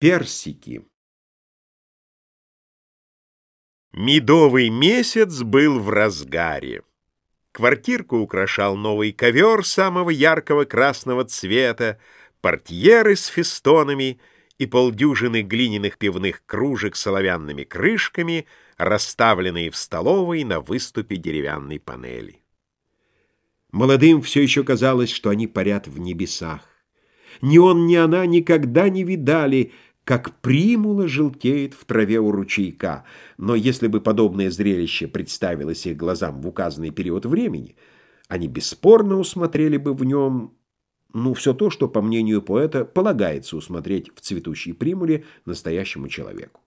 Персики Медовый месяц был в разгаре. Квартирку украшал новый ковер самого яркого красного цвета, портьеры с фестонами и полдюжины глиняных пивных кружек с оловянными крышками, расставленные в столовой на выступе деревянной панели. Молодым все еще казалось, что они парят в небесах. Ни он, ни она никогда не видали — как примула желтеет в траве у ручейка. Но если бы подобное зрелище представилось их глазам в указанный период времени, они бесспорно усмотрели бы в нем, ну, все то, что, по мнению поэта, полагается усмотреть в цветущей примуле настоящему человеку.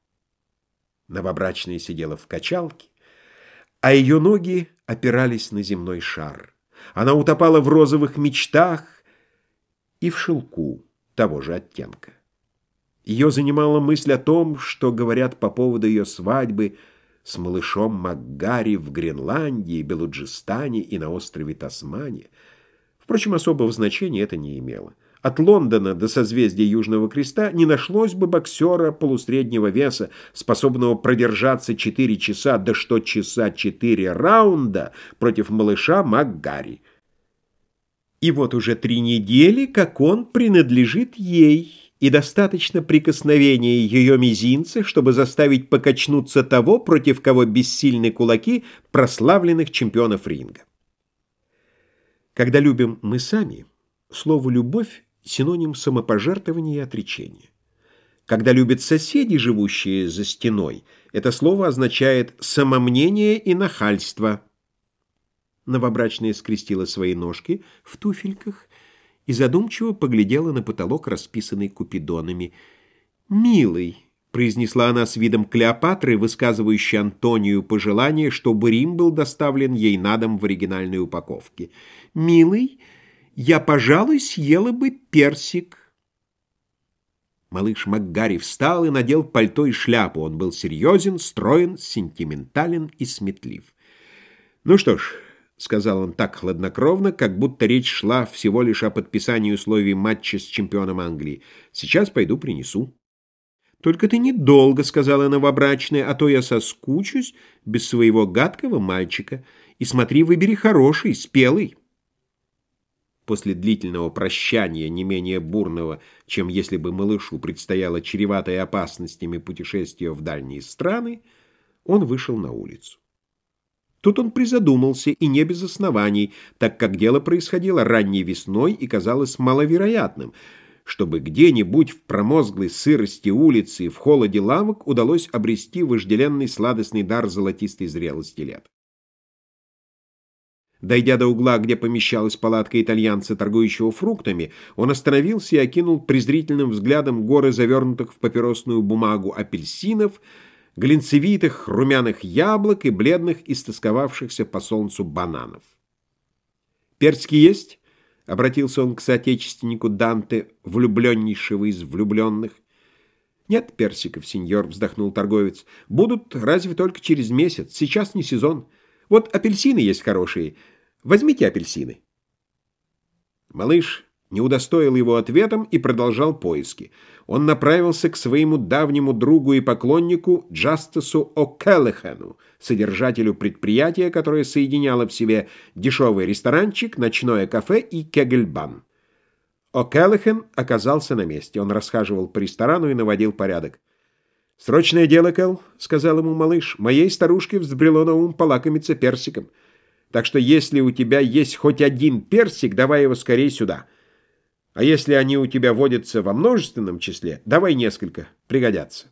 Новобрачная сидела в качалке, а ее ноги опирались на земной шар. Она утопала в розовых мечтах и в шелку того же оттенка. Ее занимала мысль о том, что говорят по поводу ее свадьбы с малышом Макгари в Гренландии, Белуджистане и на острове Тасмания. Впрочем, особого значения это не имело. От Лондона до созвездия Южного Креста не нашлось бы боксера полусреднего веса, способного продержаться 4 часа, да что часа 4 раунда против малыша Макгари. И вот уже три недели, как он принадлежит ей и достаточно прикосновения ее мизинца, чтобы заставить покачнуться того, против кого бессильны кулаки прославленных чемпионов ринга. Когда любим мы сами, слово «любовь» — синоним самопожертвования и отречения. Когда любят соседи, живущие за стеной, это слово означает самомнение и нахальство. Новобрачная скрестила свои ножки в туфельках и задумчиво поглядела на потолок, расписанный купидонами. «Милый», — произнесла она с видом Клеопатры, высказывающей Антонию пожелание, чтобы Рим был доставлен ей на дом в оригинальной упаковке. «Милый, я, пожалуй, съела бы персик». Малыш Макгари встал и надел пальто и шляпу. Он был серьезен, строен, сентиментален и сметлив. «Ну что ж», — сказал он так хладнокровно, как будто речь шла всего лишь о подписании условий матча с чемпионом Англии. «Сейчас пойду принесу». «Только ты недолго», — сказала новобрачная, «а то я соскучусь без своего гадкого мальчика. И смотри, выбери хороший, спелый». После длительного прощания, не менее бурного, чем если бы малышу предстояло чреватое опасностями путешествие в дальние страны, он вышел на улицу. Тут он призадумался, и не без оснований, так как дело происходило ранней весной и казалось маловероятным, чтобы где-нибудь в промозглой сырости улицы и в холоде лавок удалось обрести вожделенный сладостный дар золотистой зрелости лет. Дойдя до угла, где помещалась палатка итальянца, торгующего фруктами, он остановился и окинул презрительным взглядом горы завернутых в папиросную бумагу апельсинов, глинцевитых румяных яблок и бледных, истосковавшихся по солнцу бананов. «Персики есть?» — обратился он к соотечественнику Данте, влюбленнейшего из влюбленных. «Нет персиков, сеньор», — вздохнул торговец. «Будут разве только через месяц. Сейчас не сезон. Вот апельсины есть хорошие. Возьмите апельсины». Малыш не удостоил его ответом и продолжал поиски. Он направился к своему давнему другу и поклоннику Джастису О'Келлехену, содержателю предприятия, которое соединяло в себе дешевый ресторанчик, ночное кафе и кегельбан. О'Келлехен оказался на месте. Он расхаживал по ресторану и наводил порядок. «Срочное дело, Кэл», — сказал ему малыш. «Моей старушке взбрело на ум полакомиться персиком. Так что если у тебя есть хоть один персик, давай его скорее сюда». А если они у тебя водятся во множественном числе, давай несколько, пригодятся.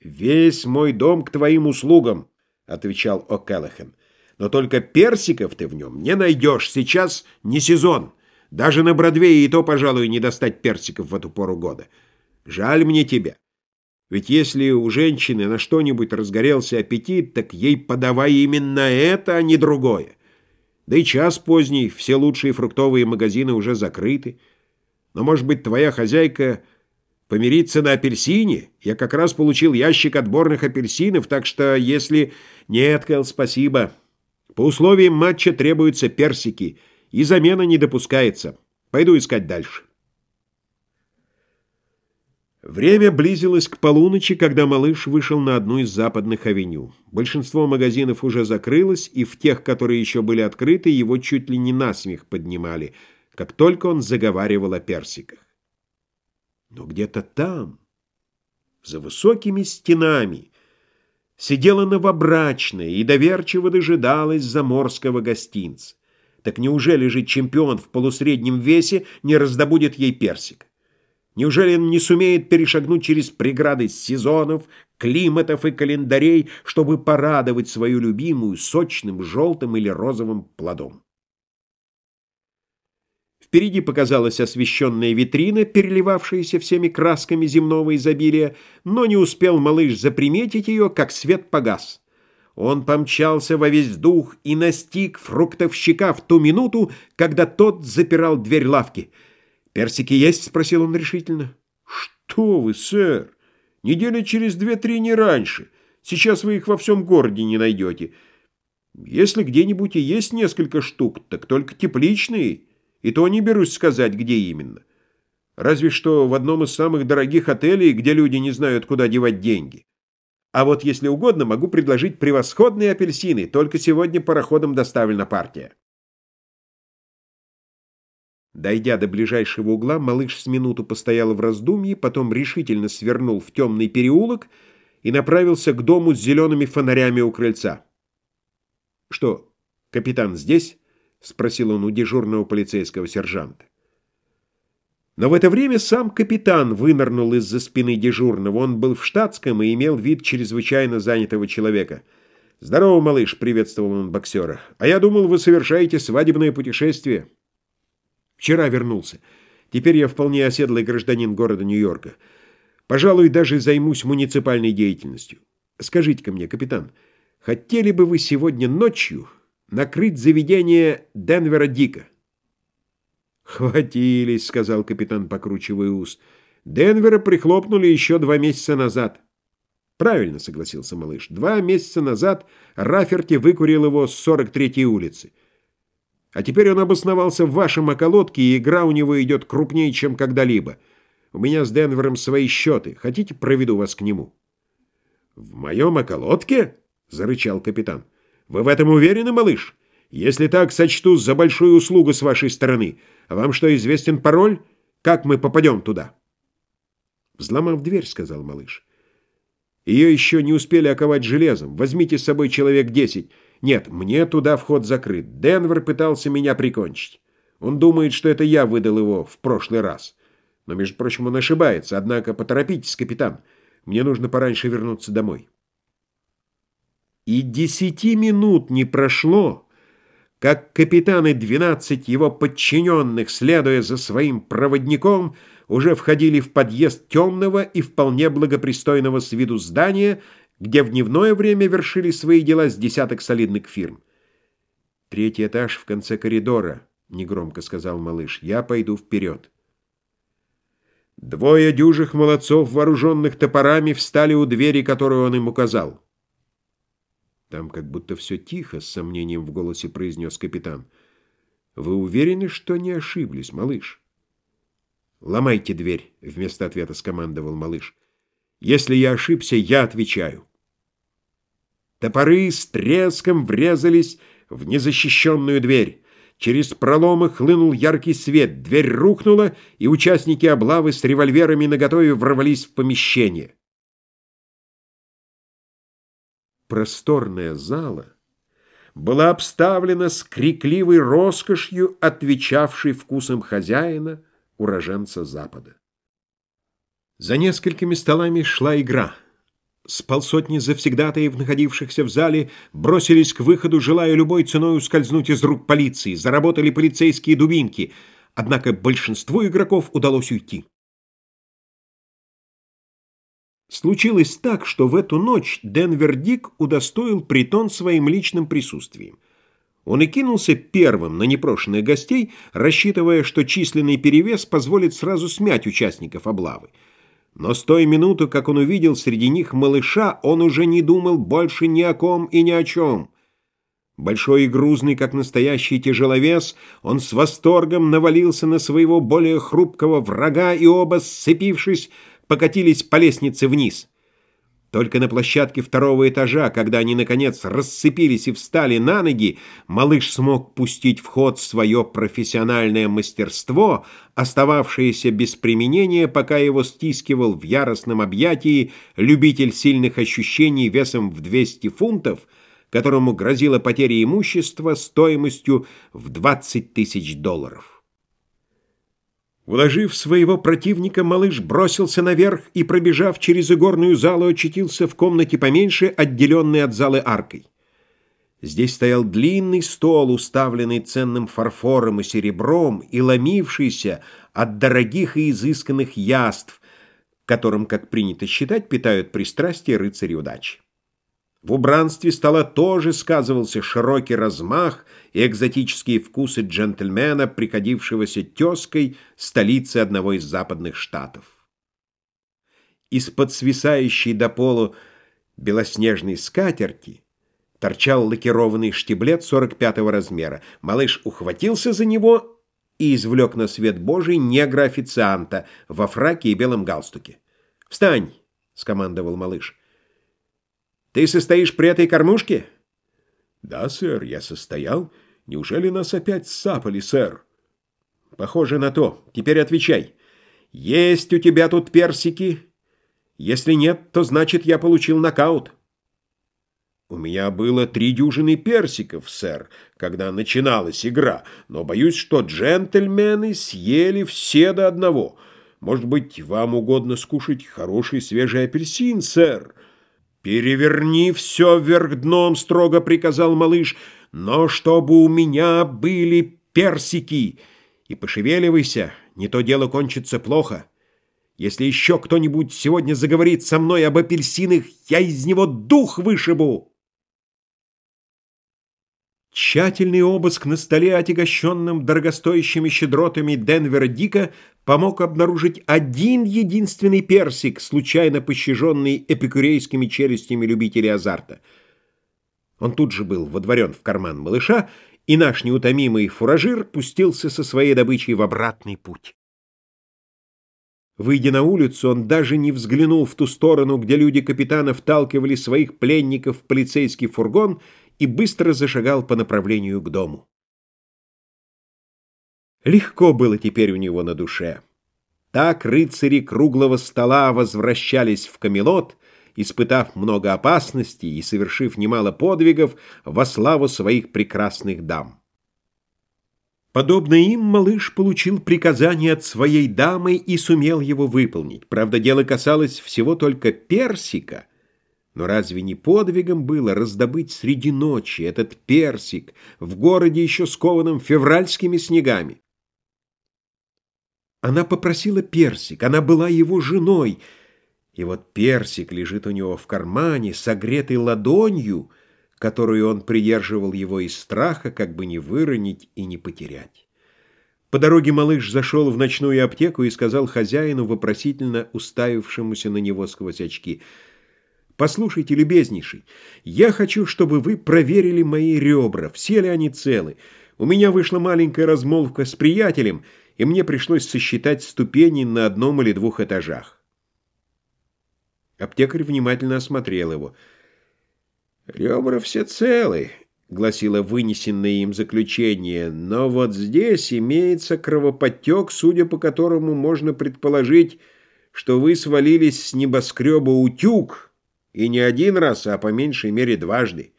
«Весь мой дом к твоим услугам», — отвечал О'Келлахан. «Но только персиков ты в нем не найдешь. Сейчас не сезон. Даже на Бродвее и то, пожалуй, не достать персиков в эту пору года. Жаль мне тебя. Ведь если у женщины на что-нибудь разгорелся аппетит, так ей подавай именно это, а не другое. Да и час поздний, все лучшие фруктовые магазины уже закрыты. Но, может быть, твоя хозяйка помирится на апельсине? Я как раз получил ящик отборных апельсинов, так что если... Нет, Кэл, спасибо. По условиям матча требуются персики, и замена не допускается. Пойду искать дальше. Время близилось к полуночи, когда малыш вышел на одну из западных авеню. Большинство магазинов уже закрылось, и в тех, которые еще были открыты, его чуть ли не насмех поднимали, как только он заговаривал о персиках. Но где-то там, за высокими стенами, сидела новобрачная и доверчиво дожидалась заморского гостинца. Так неужели же чемпион в полусреднем весе не раздобудет ей персик? Неужели он не сумеет перешагнуть через преграды сезонов, климатов и календарей, чтобы порадовать свою любимую сочным желтым или розовым плодом? Впереди показалась освещенная витрина, переливавшаяся всеми красками земного изобилия, но не успел малыш заприметить ее, как свет погас. Он помчался во весь дух и настиг фруктовщика в ту минуту, когда тот запирал дверь лавки — «Персики есть?» — спросил он решительно. «Что вы, сэр? Неделя через две-три не раньше. Сейчас вы их во всем городе не найдете. Если где-нибудь и есть несколько штук, так только тепличные, и то не берусь сказать, где именно. Разве что в одном из самых дорогих отелей, где люди не знают, куда девать деньги. А вот если угодно, могу предложить превосходные апельсины, только сегодня пароходом доставлена партия». Дойдя до ближайшего угла, малыш с минуту постоял в раздумье, потом решительно свернул в темный переулок и направился к дому с зелеными фонарями у крыльца. «Что, капитан здесь?» — спросил он у дежурного полицейского сержанта. Но в это время сам капитан вынырнул из-за спины дежурного. Он был в штатском и имел вид чрезвычайно занятого человека. «Здорово, малыш!» — приветствовал он боксера. «А я думал, вы совершаете свадебное путешествие». Вчера вернулся. Теперь я вполне оседлый гражданин города Нью-Йорка. Пожалуй, даже займусь муниципальной деятельностью. Скажите-ка мне, капитан, хотели бы вы сегодня ночью накрыть заведение Денвера Дика? «Хватились», — сказал капитан, покручивая ус. «Денвера прихлопнули еще два месяца назад». «Правильно», — согласился малыш. «Два месяца назад Раферти выкурил его с 43-й улицы». А теперь он обосновался в вашем околотке, и игра у него идет крупнее, чем когда-либо. У меня с Денвером свои счеты. Хотите, проведу вас к нему?» «В моем околотке?» — зарычал капитан. «Вы в этом уверены, малыш? Если так, сочту за большую услугу с вашей стороны. А вам что, известен пароль? Как мы попадем туда?» «Взломав дверь», — сказал малыш. «Ее еще не успели оковать железом. Возьмите с собой человек десять». Нет, мне туда вход закрыт. Денвер пытался меня прикончить. Он думает, что это я выдал его в прошлый раз. Но, между прочим, он ошибается. Однако поторопитесь, капитан. Мне нужно пораньше вернуться домой. И десяти минут не прошло, как капитаны двенадцать его подчиненных, следуя за своим проводником, уже входили в подъезд темного и вполне благопристойного с виду здания, где в дневное время вершили свои дела с десяток солидных фирм. «Третий этаж в конце коридора», — негромко сказал малыш. «Я пойду вперед». Двое дюжих молодцов, вооруженных топорами, встали у двери, которую он им указал. Там как будто все тихо, с сомнением в голосе произнес капитан. «Вы уверены, что не ошиблись, малыш?» «Ломайте дверь», — вместо ответа скомандовал малыш. Если я ошибся, я отвечаю. Топоры с треском врезались в незащищенную дверь. Через проломы хлынул яркий свет, дверь рухнула, и участники облавы с револьверами наготове ворвались в помещение. Просторная зала была обставлена с крикливой роскошью, отвечавшей вкусом хозяина, уроженца Запада. За несколькими столами шла игра. С полсотни завсегдатаев, находившихся в зале, бросились к выходу, желая любой ценой ускользнуть из рук полиции. Заработали полицейские дубинки, однако большинству игроков удалось уйти. Случилось так, что в эту ночь Денвер Дик удостоил притон своим личным присутствием. Он и кинулся первым на непрошенных гостей, рассчитывая, что численный перевес позволит сразу смять участников облавы. Но с той минуты, как он увидел среди них малыша, он уже не думал больше ни о ком и ни о чем. Большой и грузный, как настоящий тяжеловес, он с восторгом навалился на своего более хрупкого врага, и оба, сцепившись, покатились по лестнице вниз. Только на площадке второго этажа, когда они, наконец, расцепились и встали на ноги, малыш смог пустить в ход свое профессиональное мастерство, остававшееся без применения, пока его стискивал в яростном объятии любитель сильных ощущений весом в 200 фунтов, которому грозила потеря имущества стоимостью в 20 тысяч долларов. Уложив своего противника, малыш бросился наверх и, пробежав через игорную залу, очутился в комнате поменьше, отделенной от залы аркой. Здесь стоял длинный стол, уставленный ценным фарфором и серебром и ломившийся от дорогих и изысканных яств, которым, как принято считать, питают пристрастие рыцари удачи. В убранстве стола тоже сказывался широкий размах и экзотические вкусы джентльмена, приходившегося тезкой столицы одного из западных штатов. Из-под свисающей до полу белоснежной скатерти торчал лакированный штиблет 45-го размера. Малыш ухватился за него и извлек на свет Божий негра-официанта во фраке и белом галстуке. «Встань!» — скомандовал малыш. Ты состоишь при этой кормушке? Да, сэр, я состоял. Неужели нас опять сапали, сэр? Похоже на то. Теперь отвечай. Есть у тебя тут персики? Если нет, то значит я получил нокаут. У меня было три дюжины персиков, сэр, когда начиналась игра, но боюсь, что джентльмены съели все до одного. Может быть, вам угодно скушать хороший свежий апельсин, сэр? «Переверни все вверх дном», — строго приказал малыш, «но чтобы у меня были персики. И пошевеливайся, не то дело кончится плохо. Если еще кто-нибудь сегодня заговорит со мной об апельсинах, я из него дух вышибу». Тщательный обыск на столе, отягощенном дорогостоящими щедротами Денвера Дика, помог обнаружить один единственный персик, случайно пощаженный эпикурейскими челюстями любителей азарта. Он тут же был водворен в карман малыша, и наш неутомимый фуражир пустился со своей добычей в обратный путь. Выйдя на улицу, он даже не взглянул в ту сторону, где люди капитана вталкивали своих пленников в полицейский фургон и быстро зашагал по направлению к дому. Легко было теперь у него на душе. Так рыцари круглого стола возвращались в Камелот, испытав много опасностей и совершив немало подвигов во славу своих прекрасных дам. Подобно им, малыш получил приказание от своей дамы и сумел его выполнить. Правда, дело касалось всего только персика — но разве не подвигом было раздобыть среди ночи этот персик в городе еще скованном февральскими снегами? Она попросила персик, она была его женой, и вот персик лежит у него в кармане, согретый ладонью, которую он придерживал его из страха, как бы не выронить и не потерять. По дороге малыш зашел в ночную аптеку и сказал хозяину, вопросительно уставившемуся на него сквозь очки — Послушайте, любезнейший, я хочу, чтобы вы проверили мои ребра, все ли они целы. У меня вышла маленькая размолвка с приятелем, и мне пришлось сосчитать ступени на одном или двух этажах. Аптекарь внимательно осмотрел его. «Ребра все целы», — гласило вынесенное им заключение, «но вот здесь имеется кровоподтек, судя по которому можно предположить, что вы свалились с небоскреба утюг» И не один раз, а по меньшей мере дважды.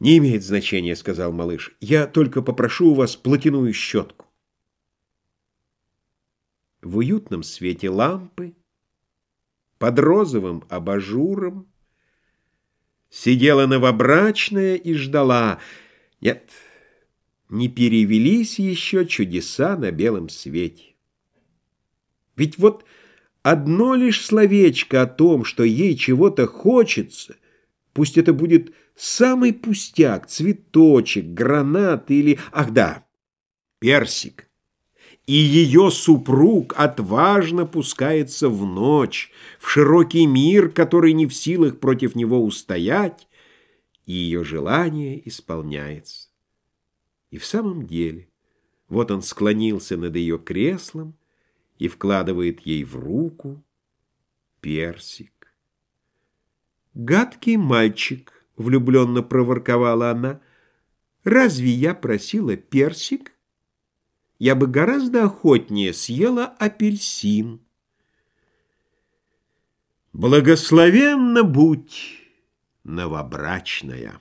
«Не имеет значения», — сказал малыш. «Я только попрошу у вас платяную щетку». В уютном свете лампы, под розовым абажуром, сидела новобрачная и ждала. Нет, не перевелись еще чудеса на белом свете. Ведь вот Одно лишь словечко о том, что ей чего-то хочется, пусть это будет самый пустяк, цветочек, гранат или... Ах да, персик. И ее супруг отважно пускается в ночь, в широкий мир, который не в силах против него устоять, и ее желание исполняется. И в самом деле, вот он склонился над ее креслом, и вкладывает ей в руку персик. «Гадкий мальчик», — влюбленно проворковала она, — «разве я просила персик? Я бы гораздо охотнее съела апельсин». Благословенна будь, новобрачная!